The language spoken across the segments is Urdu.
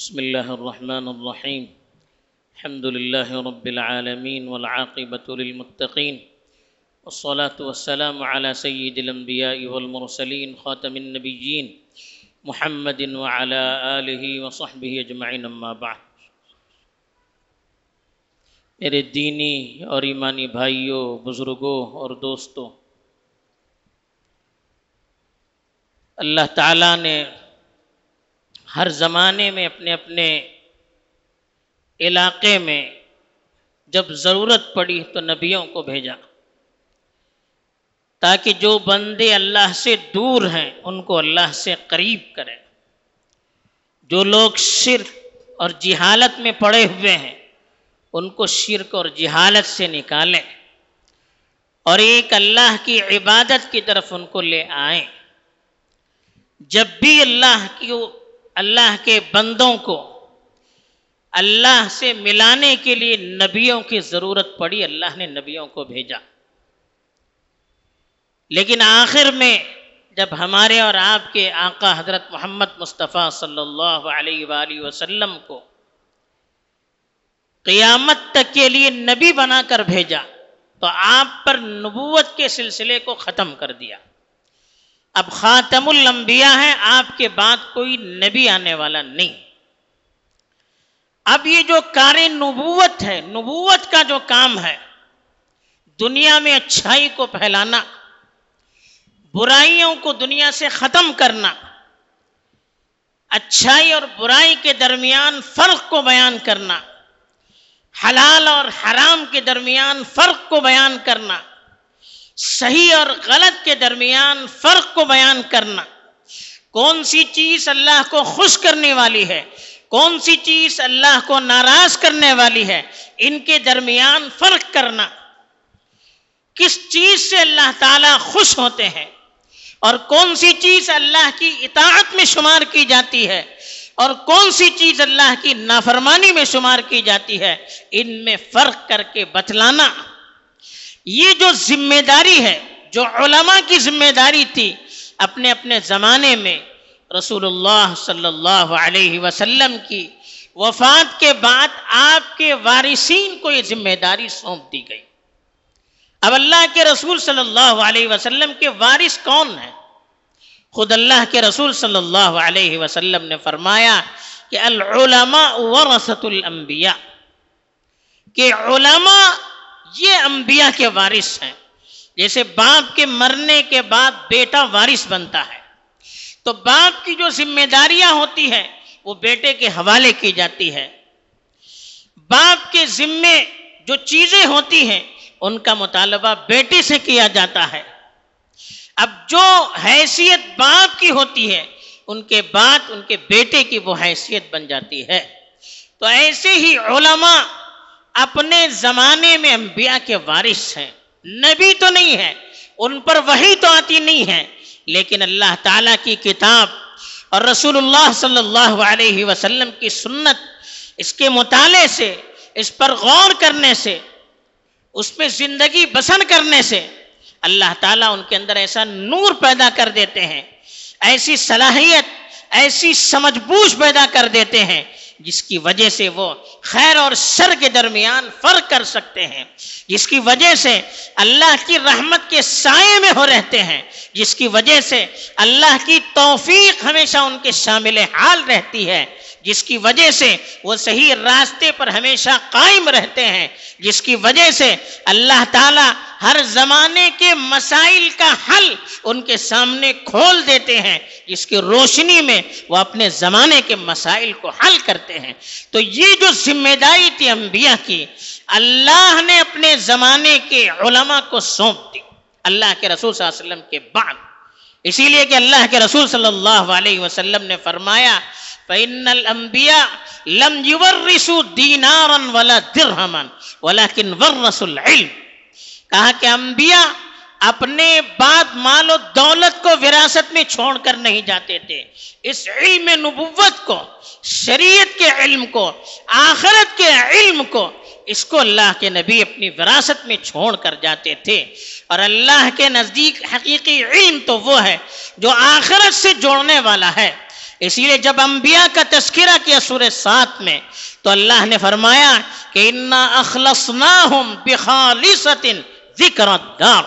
بسم الله الرحمن الرحيم. الحمد لله رب العالمين والعاقبة للمتقين. والصلاة والسلام على سيد الأنبياء والمرسلين خاتم النبيين محمد وعلى آله وصحبه أجمعين أما بعد. میرے دینی اور ایمانی بھائیوں بزرگوں اور دوستوں اللہ تعالیٰ نے ہر زمانے میں اپنے اپنے علاقے میں جب ضرورت پڑی تو نبیوں کو بھیجا، تاکہ جو بندے اللہ سے دور ہیں ان کو اللہ سے قریب کریں۔ جو لوگ شرک اور جہالت میں پڑے ہوئے ہیں، ان کو شرک اور جہالت سے نکالیں۔ اور ایک اللہ کی عبادت کی طرف ان کو لے آئیں۔ جب بھی اللہ کی اللہ کے بندوں کو، اللہ سے ملانے کے لیے نبیوں کی ضرورت پڑی، اللہ نے نبیوں کو بھیجا۔ لیکن آخر میں جب ہمارے اور آپ کے آقا حضرت محمد مصطفیٰ صلی اللہ علیہ وآلہ وسلم کو قیامت تک کے لیے نبی بنا کر بھیجا، تو آپ پر نبوت کے سلسلے کو ختم کر دیا۔ اب خاتم الانبیاء ہے آپ کے بعد کوئی نبی آنے والا نہیں۔ اب یہ جو کار نبوت ہے، نبوت کا جو کام ہے، دنیا میں اچھائی کو پھیلانا، برائیوں کو دنیا سے ختم کرنا، اچھائی اور برائی کے درمیان فرق کو بیان کرنا، حلال اور حرام کے درمیان فرق کو بیان کرنا صحیح اور غلط کے درمیان فرق کو بیان کرنا۔ کون سی چیز اللہ کو خوش کرنے والی ہے؟ کون سی چیز اللہ کو ناراض کرنے والی ہے؟ ان کے درمیان فرق کرنا۔ کس چیز سے اللہ تعالیٰ خوش ہوتے ہیں؟ اور کون سی چیز اللہ کی اطاعت میں شمار کی جاتی ہے؟ اور کون سی چیز اللہ کی نافرمانی میں شمار کی جاتی ہے؟ ان میں فرق کر کے بتلانا۔ یہ جو ذمہ داری ہے، جو علماء کی ذمہ داری تھی، اپنے اپنے زمانے میں رسول اللہ صلی اللہ علیہ وسلم کی وفات کے بعد آپ کے وارثین کو یہ ذمہ داری سونپ دی گئی۔ اب اللہ کے رسول صلی اللہ علیہ وسلم کے وارث کون ہیں؟ خود اللہ کے رسول صلی اللہ علیہ وسلم نے فرمایا کہ العلماء ورثت الانبیاء، کہ علماء یہ انبیاء کے وارث ہیں۔ جیسے باپ کے مرنے کے بعد بیٹا وارث بنتا ہے۔ تو باپ کی جو ذمہ داریاں ہوتی ہیں، وہ بیٹے کے حوالے کی جاتی ہے باپ کے ذمے جو چیزیں ہوتی ہیں، ان کا مطالبہ بیٹے سے کیا جاتا ہے۔ اب جو حیثیت باپ کی ہوتی ہے، ان کے بعد ان کے بیٹے کی وہ حیثیت بن جاتی ہے۔ تو ایسے ہی علماء اپنے زمانے میں انبیاء کے وارث ہیں۔ نبی تو نہیں ہے، ان پر وہی تو آتی نہیں ہے، لیکن اللہ تعالیٰ کی کتاب اور رسول اللہ صلی اللہ علیہ وسلم کی سنت اس کے مطالعے سے، اس پر غور کرنے سے، اس پہ زندگی بسن کرنے سے اللہ تعالیٰ ان کے اندر ایسا نور پیدا کر دیتے ہیں، ایسی صلاحیت، ایسی سمجھ بوجھ پیدا کر دیتے ہیں جس کی وجہ سے وہ خیر اور شر کے درمیان فرق کر سکتے ہیں، جس کی وجہ سے اللہ کی رحمت کے سائے میں ہو رہتے ہیں، جس کی وجہ سے اللہ کی توفیق ہمیشہ ان کے شامل حال رہتی ہے۔ جس کی وجہ سے وہ صحیح راستے پر ہمیشہ قائم رہتے ہیں، جس کی وجہ سے اللہ تعالی ہر زمانے کے مسائل کا حل ان کے سامنے کھول دیتے ہیں، جس کی روشنی میں وہ اپنے زمانے کے مسائل کو حل کرتے ہیں۔ تو یہ جو ذمہ داری تھی انبیاء کی، اللہ نے اپنے زمانے کے علماء کو سونپ دی، اللہ کے رسول صلی اللہ علیہ وسلم کے بعد۔ اسی لیے کہ اللہ کے رسول صلی اللہ علیہ وسلم نے فرمایا فإن الأنبياء لم يورثوا دينارا ولا درهما ولكن ورثوا العلم کہا کہ انبیاء اپنے بعد مال و دولت کو وراثت میں چھوڑ کر نہیں جاتے تھے۔ اس علم نبوت کو، شریعت کے علم کو، آخرت کے علم کو، اس کو اللہ کے نبی اپنی وراثت میں چھوڑ کر جاتے تھے۔ اور اللہ کے نزدیک حقیقی علم تو وہ ہے جو آخرت سے جوڑنے والا ہے۔ اسی لیے جب انبیاء کا تذکرہ کیا سورہ سات میں، تو اللہ نے فرمایا کہ انا اخلصناہم بخالصت ذکر الدار،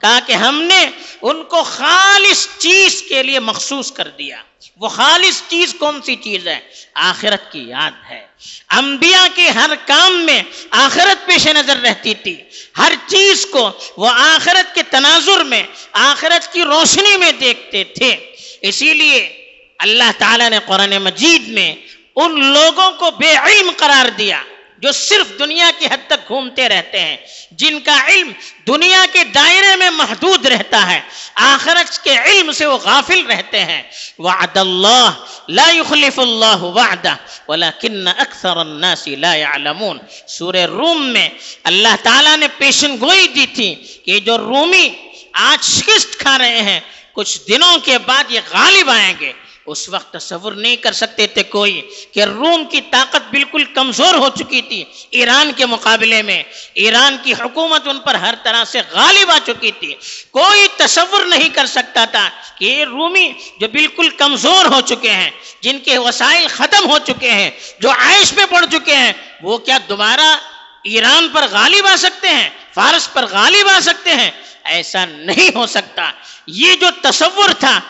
کہا کہ ہم نے ان کو خالص چیز کے لیے مخصوص کر دیا۔ وہ خالص چیز کون سی چیز ہے؟ آخرت کی یاد ہے۔ انبیاء کے ہر کام میں آخرت پیش نظر رہتی تھی۔ ہر چیز کو وہ آخرت کے تناظر میں، آخرت کی روشنی میں دیکھتے تھے۔ اسی لیے اللہ تعالیٰ نے قرآن مجید میں ان لوگوں کو بے علم قرار دیا جو صرف دنیا کی حد تک گھومتے رہتے ہیں، جن کا علم دنیا کے دائرے میں محدود رہتا ہے، آخرت کے علم سے وہ غافل رہتے ہیں۔ وعد اللہ لا يخلف اللہ وعدہ ولكن اکثر الناس لا يعلمون سورہ روم میں اللہ تعالیٰ نے پیشن گوئی دی تھی کہ جو رومی آج شکست کھا رہے ہیں، کچھ دنوں کے بعد یہ غالب آئیں گے۔ اس وقت تصور نہیں کر سکتے تھے کوئی کہ روم کی طاقت بالکل کمزور ہو چکی تھی ایران کے مقابلے میں۔ ایران کی حکومت ان پر ہر طرح سے غالب آ چکی تھی۔ کوئی تصور نہیں کر سکتا تھا کہ یہ رومی جو بالکل کمزور ہو چکے ہیں، جن کے وسائل ختم ہو چکے ہیں، جو عائش میں پڑ چکے ہیں، وہ کیا دوبارہ ایران پر غالب آ سکتے ہیں؟ فارس پر غالب آ سکتے ہیں؟ ایسا نہیں ہو سکتا۔ یہ جو تصور تھا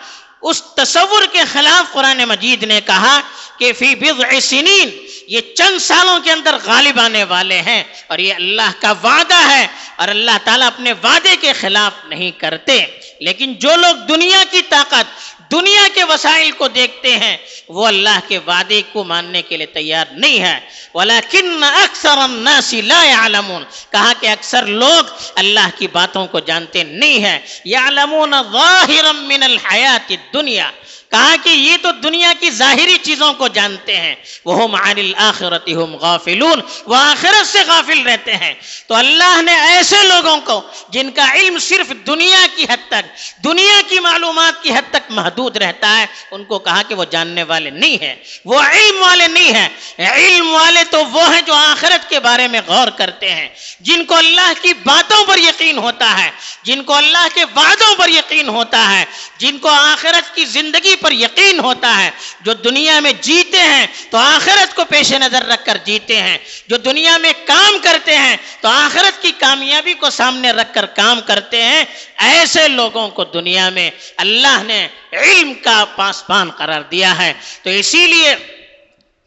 اس تصور کے خلاف قرآن مجید نے کہا کہ فی بضع سنین، یہ چند سالوں کے اندر غالب آنے والے ہیں اور یہ اللہ کا وعدہ ہے اور اللہ تعالیٰ اپنے وعدے کے خلاف نہیں کرتے۔ لیکن جو لوگ دنیا کی طاقت دنیا کے وسائل کو دیکھتے ہیں، وہ اللہ کے وعدے کو ماننے کے لیے تیار نہیں ہے ولیکن اکثر الناس لا يعلمون۔ کہا کہ اکثر لوگ اللہ کی باتوں کو جانتے نہیں ہیں۔ یعلمون ظاہرا من الحیات الدنیا کہا کہ یہ تو دنیا کی ظاہری چیزوں کو جانتے ہیں۔ وہ عن الاخرت ہم غافلون۔ وہ آخرت سے غافل رہتے ہیں۔ تو اللہ نے ایسے لوگوں کو جن کا علم صرف دنیا کی حد تک، دنیا کی معلومات کی حد تک محدود رہتا ہے، ان کو کہا کہ وہ جاننے والے نہیں ہیں۔ وہ علم والے نہیں ہیں۔ علم والے تو وہ ہیں جو آخرت کے بارے میں غور کرتے ہیں۔ جن کو اللہ کی باتوں پر یقین ہوتا ہے، جن کو اللہ کے وعدوں پر یقین ہوتا ہے، جن کو آخرت کی زندگی پر یقین ہوتا ہے۔ جو دنیا میں جیتے ہیں، تو آخرت کو پیش نظر رکھ کر جیتے ہیں۔ جو دنیا میں کام کرتے ہیں، تو آخرت کی کامیابی کو سامنے رکھ کر کام کرتے ہیں۔ ایسے لوگوں کو دنیا میں اللہ نے علم کا پاسبان قرار دیا ہے۔ تو اسی لیے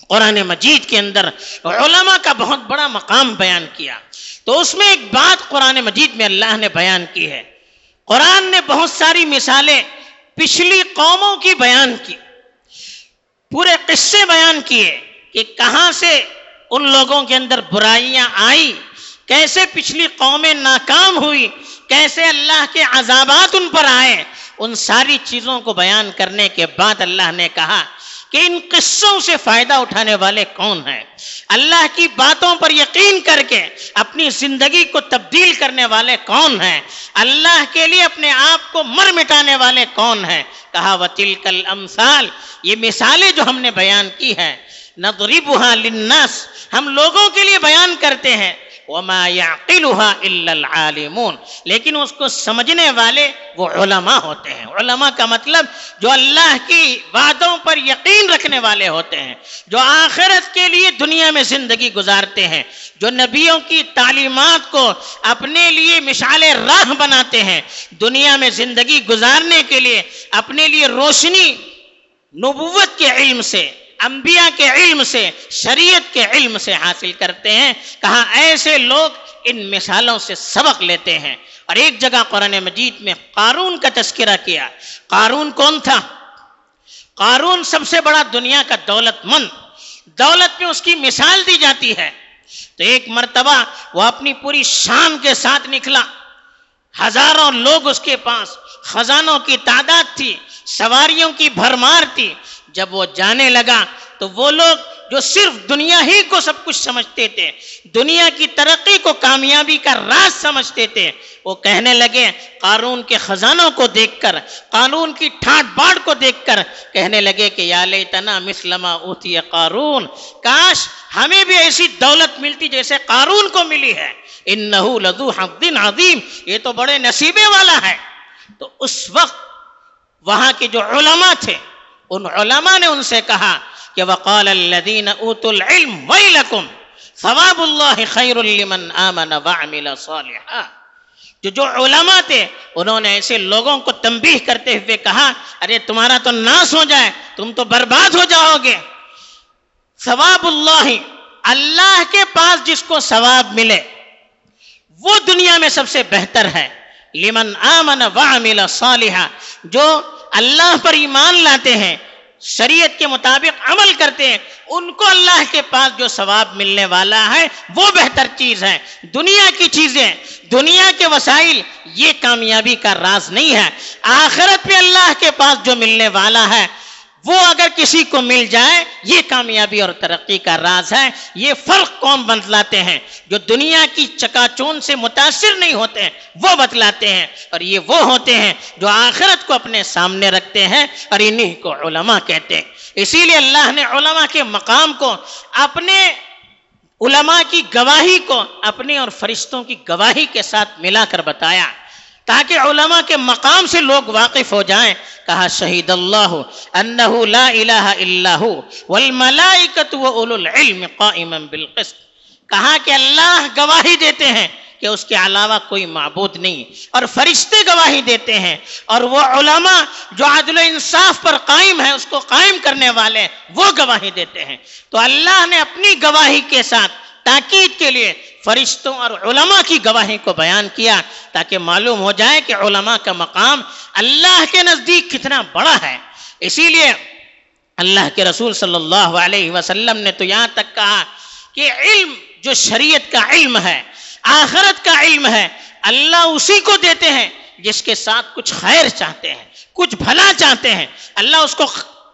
قرآن مجید کے اندر علماء کا بہت بڑا مقام بیان کیا۔ تو اس میں ایک بات قرآن مجید میں اللہ نے بیان کی ہے۔ قرآن نے بہت ساری مثالیں پچھلی قوموں کی بیان کی، پورے قصے بیان کیے کہ کہاں سے ان لوگوں کے اندر برائیاں آئی کیسے پچھلی قومیں ناکام ہوئی کیسے اللہ کے عذابات ان پر آئے ان ساری چیزوں کو بیان کرنے کے بعد اللہ نے کہا کہ ان قصوں سے فائدہ اٹھانے والے کون ہیں؟ اللہ کی باتوں پر یقین کر کے اپنی زندگی کو تبدیل کرنے والے کون ہیں؟ اللہ کے لیے اپنے آپ کو مر مٹانے والے کون ہیں؟ کہا وطل کل یہ مثالیں جو ہم نے بیان کی ہیں۔ نضربها للناس۔ ہم لوگوں کے لیے بیان کرتے ہیں۔ وما يعقلها الا العالمون لیکن اس کو سمجھنے والے وہ علماء ہوتے ہیں علماء کا مطلب جو اللہ کی وعدوں پر یقین رکھنے والے ہوتے ہیں جو آخرت کے لیے دنیا میں زندگی گزارتے ہیں جو نبیوں کی تعلیمات کو اپنے لیے مشعل راہ بناتے ہیں دنیا میں زندگی گزارنے کے لیے اپنے لیے روشنی نبوت کے علم سے انبیاء کے علم سے، شریعت کے علم سے حاصل کرتے ہیں۔ کہا ایسے لوگ ان مثالوں سے سبق لیتے ہیں۔ اور ایک جگہ قرآن مجید میں قارون کا تذکرہ کیا۔ قارون کون تھا؟ قارون سب سے بڑا دنیا کا دولت مند۔ دولت میں اس کی مثال دی جاتی ہے۔ تو ایک مرتبہ وہ اپنی پوری شان کے ساتھ نکلا۔ ہزاروں لوگ اس کے پاس، خزانوں کی تعداد تھی، سواریوں کی بھرمار تھی۔ جب وہ جانے لگا تو وہ لوگ جو صرف دنیا ہی کو سب کچھ سمجھتے تھے، دنیا کی ترقی کو کامیابی کا راز سمجھتے تھے، وہ کہنے لگے، قارون کے خزانوں کو دیکھ کر قانون کی ٹھاٹ باڑ کو دیکھ کر کہنے لگے کہ یا لیتنا مسلمہ اوتی قارون، کاش ہمیں بھی ایسی دولت ملتی جیسے قارون کو ملی ہے۔ انہو لذو حق عظیم، یہ تو بڑے نصیبے والا ہے۔ تو اس وقت وہاں کے جو علماء تھے ان علماء نے ان سے کہا کہ وقال الذین اوتوا العلم ویلکم ثواب اللہ خیر لمن آمن وعمل صالحا۔ جو جو علماء تھے، انہوں نے ایسے لوگوں کو تنبیہ کرتے ہوئے کہا، ارے تمہارا تو ناس ہو جائے، تم تو برباد ہو جاؤ گے۔ ثواب اللہ اللہ کے پاس جس کو ثواب ملے، وہ دنیا میں سب سے بہتر ہے۔ لمن آمن وعمل صالحا، جو اللہ پر ایمان لاتے ہیں، شریعت کے مطابق عمل کرتے ہیں، ان کو اللہ کے پاس جو ثواب ملنے والا ہے، وہ بہتر چیز ہے۔ دنیا کی چیزیں، دنیا کے وسائل، یہ کامیابی کا راز نہیں ہے۔ آخرت میں اللہ کے پاس جو ملنے والا ہے وہ اگر کسی کو مل جائے، یہ کامیابی اور ترقی کا راز ہے، یہ فرق کون بتلاتے ہیں۔ جو دنیا کی چکا چون سے متاثر نہیں ہوتے ہیں، وہ بتلاتے ہیں۔ اور یہ وہ ہوتے ہیں جو آخرت کو اپنے سامنے رکھتے ہیں اور انہیں کو علماء کہتے ہیں۔ اسی لیے اللہ نے علماء کے مقام کو، اپنے علماء کی گواہی کو، اپنے اور فرشتوں کی گواہی کے ساتھ ملا کر بتایا۔ تاکہ علماء کے مقام سے لوگ واقف ہو جائیں۔ کہا شہید اللہ انہو لا الہ الا ہو والملائکت و اولو العلم قائما بالقسط۔ کہا کہ اللہ گواہی دیتے ہیں کہ اس کے علاوہ کوئی معبود نہیں، اور فرشتے گواہی دیتے ہیں۔ اور وہ علماء جو عدل و انصاف پر قائم ہے اس کو قائم کرنے والے، وہ گواہی دیتے ہیں۔ تو اللہ نے اپنی گواہی کے ساتھ تاکید کے لیے فرشتوں اور علماء کی گواہی کو بیان کیا تاکہ معلوم ہو جائے کہ علماء کا مقام اللہ کے نزدیک کتنا بڑا ہے۔ اسی لیے اللہ کے رسول صلی اللہ علیہ وسلم نے تو یہاں تک کہا کہ علم جو شریعت کا علم ہے، آخرت کا علم ہے، اللہ اسی کو دیتے ہیں جس کے ساتھ کچھ خیر چاہتے ہیں، کچھ بھلا چاہتے ہیں۔ اللہ اس کو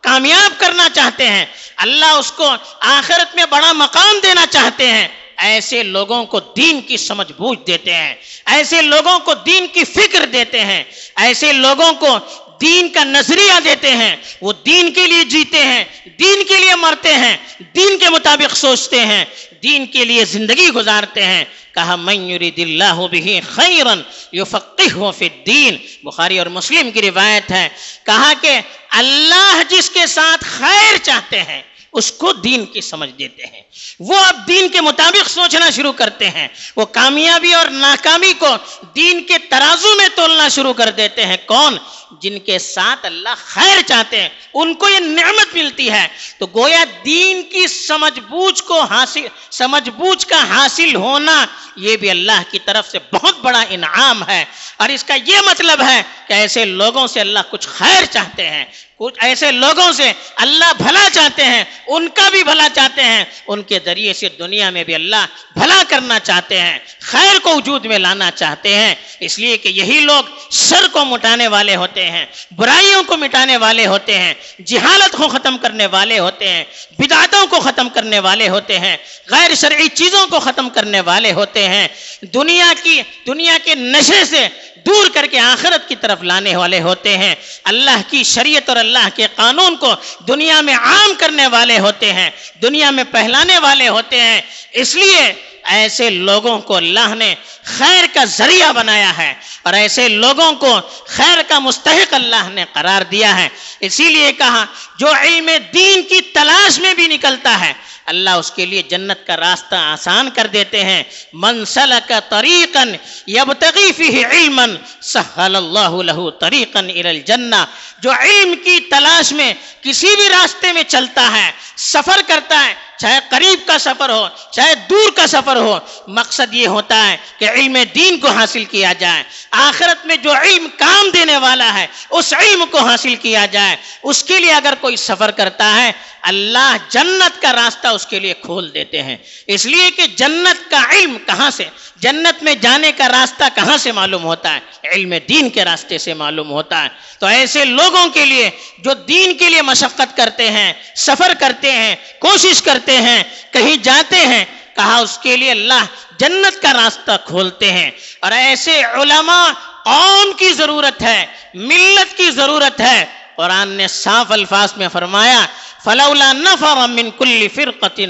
کامیاب کرنا چاہتے ہیں۔ اللہ اس کو آخرت میں بڑا مقام دینا چاہتے ہیں۔ ایسے لوگوں کو دین کی سمجھ بوجھ دیتے ہیں، ایسے لوگوں کو دین کی فکر دیتے ہیں، ایسے لوگوں کو دین کا نظریہ دیتے ہیں، وہ دین کے لیے جیتے ہیں، دین کے لیے مرتے ہیں، دین کے مطابق سوچتے ہیں، دین کے لیے زندگی گزارتے ہیں۔ کہا، من یرید اللہ بھی خیرن یفقہ فی الدین بخاری اور مسلم کی روایت ہے۔ کہا کہ اللہ جس کے ساتھ خیر چاہتے ہیں اس کو دین کی سمجھ دیتے ہیں۔ وہ اب دین کے مطابق سوچنا شروع کرتے ہیں۔ وہ کامیابی اور ناکامی کو دین کے ترازو میں تولنا شروع کر دیتے ہیں۔ کون؟ جن کے ساتھ اللہ خیر چاہتے ہیں۔ ان کو یہ نعمت ملتی ہے۔ تو گویا دین کی سمجھ بوجھ کو حاصل سمجھ بوجھ کا حاصل ہونا یہ بھی اللہ کی طرف سے بہت بڑا انعام ہے۔ اور اس کا یہ مطلب ہے کہ ایسے لوگوں سے اللہ کچھ خیر چاہتے ہیں۔ کچھ ایسے لوگوں سے اللہ بھلا چاہتے ہیں، ان کا بھی بھلا چاہتے ہیں۔ ان کے ذریعے سے دنیا میں بھی اللہ بھلا کرنا چاہتے ہیں، خیر کو وجود میں لانا چاہتے ہیں۔ اس لیے کہ یہی لوگ سر کو مٹانے والے ہوتے ہیں، برائیوں کو مٹانے والے ہوتے ہیں، جہالت کو ختم کرنے والے ہوتے ہیں، بدعتوں کو ختم کرنے والے ہوتے ہیں، غیر شرعی چیزوں کو ختم کرنے والے ہوتے ہیں۔ دنیا کی، دنیا کے نشے سے دور کر کے آخرت کی طرف لانے والے ہوتے ہیں۔ اللہ کی شریعت اور اللہ کے قانون کو دنیا میں عام کرنے والے ہوتے ہیں، دنیا میں پہلانے والے ہوتے ہیں۔ اس لیے ایسے لوگوں کو اللہ نے خیر کا ذریعہ بنایا ہے اور ایسے لوگوں کو خیر کا مستحق اللہ نے قرار دیا ہے۔ اسی لیے کہا، جو علم دین کی تلاش میں بھی نکلتا ہے، اللہ اس کے لیے جنت کا راستہ آسان کر دیتے ہیں۔ من سلک طریقا یبتغی فیہ علما سہل اللہ له طریقا الى الجنہ۔ جو علم کی تلاش میں کسی بھی راستے میں چلتا ہے سفر کرتا ہے، چاہے قریب کا سفر ہو، چاہے دور کا سفر ہو، مقصد یہ ہوتا ہے کہ علم دین کو حاصل کیا جائے۔ آخرت میں جو علم کام دینے والا ہے، اس علم کو حاصل کیا جائے۔ اس کے لیے اگر کوئی سفر کرتا ہے، اللہ جنت کا راستہ اس کے لیے کھول دیتے ہیں۔ اس لیے کہ جنت کا علم کہاں سے، جنت میں جانے کا راستہ کہاں سے معلوم ہوتا ہے؟ علم دین کے راستے سے معلوم ہوتا ہے۔ تو ایسے لوگوں کے لیے جو دین کے لیے مشقت کرتے ہیں، سفر کرتے کرتے ہیں، کوشش کرتے ہیں، کہیں جاتے ہیں، کہا اس کے لیے اللہ جنت کا راستہ کھولتے ہیں۔ اور ایسے علماء قوم کی ضرورت ہے، ملت کی ضرورت ہے۔ قرآن نے صاف الفاظ میں فرمایا، فلولا نفر من کل فرقت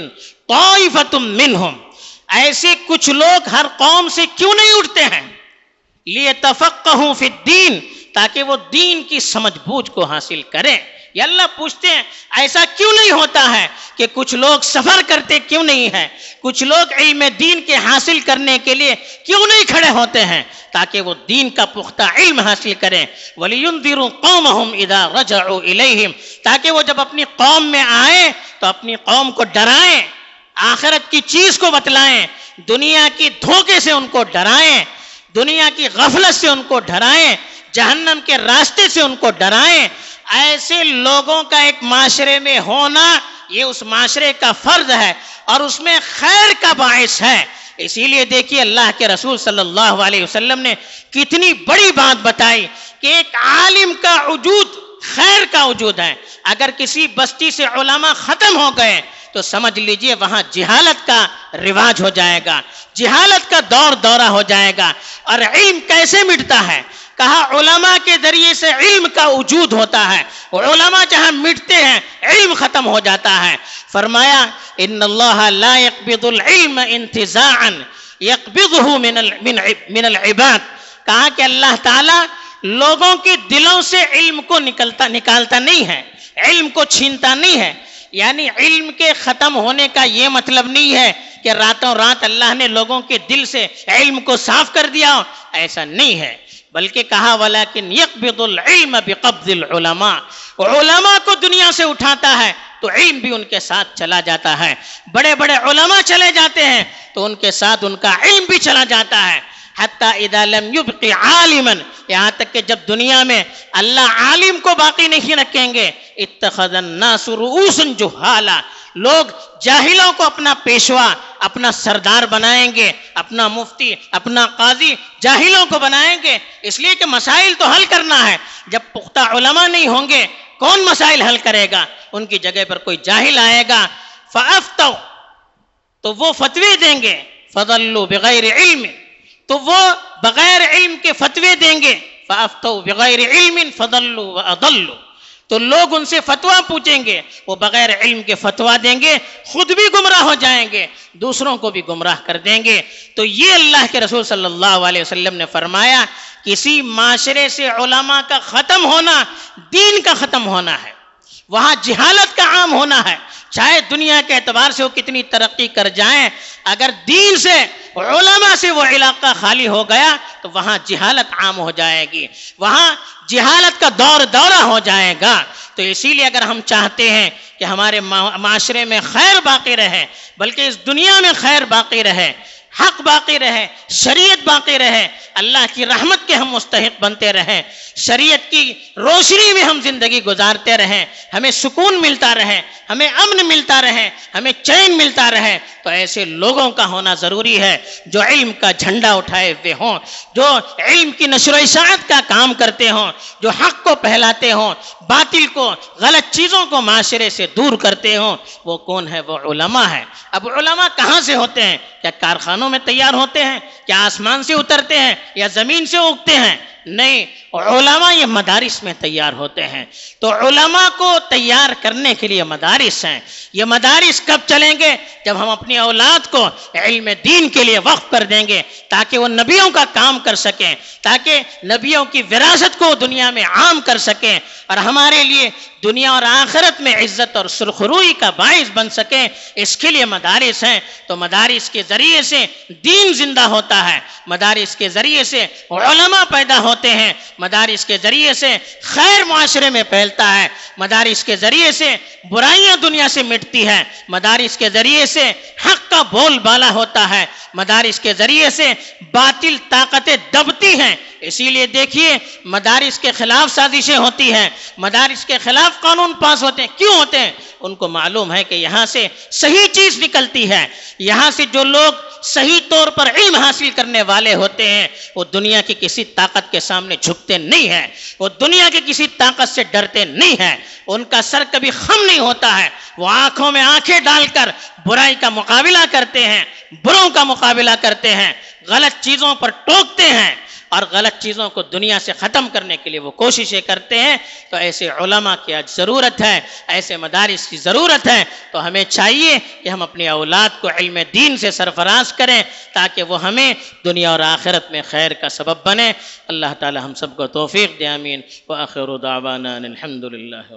طائفت منہم ایسے کچھ لوگ ہر قوم سے کیوں نہیں اٹھتے ہیں؟ لیے تفقہوں فی الدین تاکہ وہ دین کی سمجھ بوجھ کو حاصل کریں۔ یا اللہ پوچھتے ہیں، ایسا کیوں نہیں ہوتا ہے کہ کچھ لوگ سفر کرتے کیوں نہیں ہے کچھ لوگ علم دین کے حاصل کرنے کے لیے کیوں نہیں کھڑے ہوتے ہیں؟ تاکہ وہ دین کا پختہ علم حاصل کریں۔ وَلِيُنذِرُوا قَوْمَهُمْ إِذَا رَجَعُوا إِلَيْهِمْ۔ تاکہ وہ جب اپنی قوم میں آئیں تو اپنی قوم کو ڈرائیں، آخرت کی چیز کو بتلائیں، دنیا کی دھوکے سے ان کو ڈرائیں، دنیا کی غفلت سے ان کو ڈرائیں، جہنم کے راستے سے ان کو ڈرائیں۔ ایسے لوگوں کا ایک معاشرے میں ہونا یہ اس معاشرے کا فرض ہے اور اس میں خیر کا باعث ہے۔ اسی لیے دیکھیے اللہ کے رسول صلی اللہ علیہ وسلم نے کتنی بڑی بات بتائی کہ ایک عالم کا وجود خیر کا وجود ہے۔ اگر کسی بستی سے علماء ختم ہو گئے تو سمجھ لیجیے وہاں جہالت کا رواج ہو جائے گا۔ جہالت کا دور دورہ ہو جائے گا۔ اور علم کیسے مٹتا ہے؟ کہا علماء کے ذریعے سے علم کا وجود ہوتا ہے۔ علماء جہاں مٹتے ہیں، علم ختم ہو جاتا ہے۔ فرمایا، ان اللہ لا يقبض العلم انتزاعا يقبضه من من العباد۔ کہا کہ اللہ تعالی لوگوں کے دلوں سے علم کو نکلتا، نکالتا نہیں ہے۔ علم کو چھینتا نہیں ہے۔ یعنی علم کے ختم ہونے کا یہ مطلب نہیں ہے کہ راتوں رات اللہ نے لوگوں کے دل سے علم کو صاف کر دیا ایسا نہیں ہے۔ بلکہ کہا، ولیکن یقبض العلم بقبض العلماء۔ علماء کو دنیا سے اٹھاتا ہے تو علم بھی ان کے ساتھ چلا جاتا ہے۔ بڑے بڑے علماء چلے جاتے ہیں تو ان کے ساتھ ان کا علم بھی چلا جاتا ہے۔ حتی اذا لم يبقي عالما. یہاں تک کہ جب دنیا میں اللہ عالم کو باقی نہیں رکھیں گے، اتخذ الناس رؤوس جہالا لوگ جاہلوں کو اپنا پیشوا، اپنا سردار بنائیں گے، اپنا مفتی، اپنا قاضی جاہلوں کو بنائیں گے. اس لیے کہ مسائل تو حل کرنا ہے. جب پختہ علماء نہیں ہوں گے، کون مسائل حل کرے گا؟ ان کی جگہ پر کوئی جاہل آئے گا؟ فافتو تو وہ فتوی دیں گے. فضلوا بغیر علم. تو وہ بغیر علم کے فتوے دیں گے۔ فافتو بغیر علم فضلوا واضلوا تو لوگ ان سے فتوا پوچھیں گے، وہ بغیر علم کے فتوا دیں گے، خود بھی گمراہ ہو جائیں گے، دوسروں کو بھی گمراہ کر دیں گے۔ تو یہ اللہ کے رسول صلی اللہ علیہ وسلم نے فرمایا کسی معاشرے سے علماء کا ختم ہونا، دین کا ختم ہونا ہے۔ وہاں جہالت کا عام ہونا ہے۔ چاہے دنیا کے اعتبار سے وہ کتنی ترقی کر جائیں، اگر دین سے علماء سے وہ علاقہ خالی ہو گیا، تو وہاں جہالت عام ہو جائے گی۔ وہاں جہالت کا دور دورہ ہو جائے گا۔ تو اسی لیے اگر ہم چاہتے ہیں کہ ہمارے معاشرے میں خیر باقی رہے، بلکہ اس دنیا میں خیر باقی رہے، حق باقی رہے، شریعت باقی رہے، اللہ کی رحمت کے ہم مستحق بنتے رہیں شریعت کی روشنی میں ہم زندگی گزارتے رہیں، ہمیں سکون ملتا رہے، ہمیں امن ملتا رہے، ہمیں چین ملتا رہے۔ تو ایسے لوگوں کا ہونا ضروری ہے جو علم کا جھنڈا اٹھائے ہوئے ہوں، جو علم کی نشر و اشاعت کا کام کرتے ہوں، جو حق کو پہلاتے ہوں، باطل کو، غلط چیزوں کو معاشرے سے دور کرتے ہوں۔ وہ کون ہے؟ وہ علماء ہے اب علماء کہاں سے ہوتے ہیں؟ کیا کارخانوں میں تیار ہوتے ہیں؟ کیا آسمان سے اترتے ہیں؟ یا زمین سے اگتے ہیں؟ نہیں علماء یہ مدارس میں تیار ہوتے ہیں۔ تو علماء کو تیار کرنے کے لیے مدارس ہیں۔ یہ مدارس کب چلیں گے؟ جب ہم اپنی اولاد کو علم دین کے لیے وقف کر دیں گے، تاکہ وہ نبیوں کا کام کر سکیں، تاکہ نبیوں کی وراثت کو دنیا میں عام کر سکیں۔ اور ہمارے لیے دنیا اور آخرت میں عزت اور سرخروئی کا باعث بن سکیں، اس کے لیے مدارس ہیں۔ تو مدارس کے ذریعے سے دین زندہ ہوتا ہے۔ مدارس کے ذریعے سے علماء پیدا ہوتے ہیں۔ مدارس کے ذریعے سے خیر معاشرے میں پھیلتا ہے۔ مدارس کے ذریعے سے برائیاں دنیا سے مٹتی ہے مدارس کے ذریعے سے حق کا بول بالا ہوتا ہے۔ مدارس کے ذریعے سے باطل طاقتیں دبتی ہیں۔ اسی لیے دیکھیے، مدارس کے خلاف سازشیں ہوتی ہیں۔ مدارس کے خلاف خلاف قانون پاس ہوتے ہیں۔ کیوں ہوتے ہیں؟ ان کو معلوم ہے کہ یہاں سے صحیح چیز نکلتی ہے۔ یہاں سے جو لوگ صحیح طور پر علم حاصل کرنے والے ہوتے ہیں، وہ دنیا کی کسی طاقت کے سامنے جھکتے نہیں ہیں۔ وہ دنیا کی کسی طاقت سے ڈرتے نہیں ہیں۔ ان کا سر کبھی خم نہیں ہوتا ہے۔ وہ آنکھوں میں آنکھیں ڈال کر برائی کا مقابلہ کرتے ہیں، بروں کا مقابلہ کرتے ہیں۔ غلط چیزوں پر ٹوکتے ہیں۔ اور غلط چیزوں کو دنیا سے ختم کرنے کے لیے وہ کوششیں کرتے ہیں، تو ایسے علماء کی آج ضرورت ہے، ایسے مدارس کی ضرورت ہے، تو ہمیں چاہیے کہ ہم اپنی اولاد کو علم دین سے سرفراز کریں تاکہ وہ ہمیں دنیا اور آخرت میں خیر کا سبب بنے۔ اللہ تعالی ہم سب کو توفیق دے امین و دعوانا الحمد للہ